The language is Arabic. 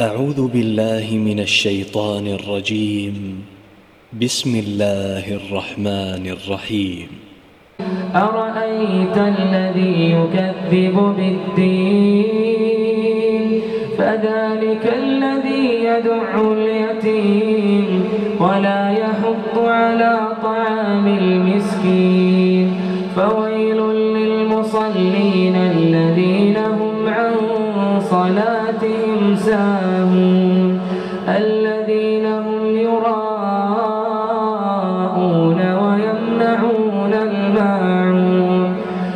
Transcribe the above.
أعوذ بالله من الشيطان الرجيم. بسم الله الرحمن الرحيم. أرأيت الذي يكذب بالدين؟ فذلك الذي يدع اليتيم ولا يحط على طعام المسكين. فويل للمصلين الذين صلاتهم ساهون. الذين هم يراءون ويمنعون الماعون.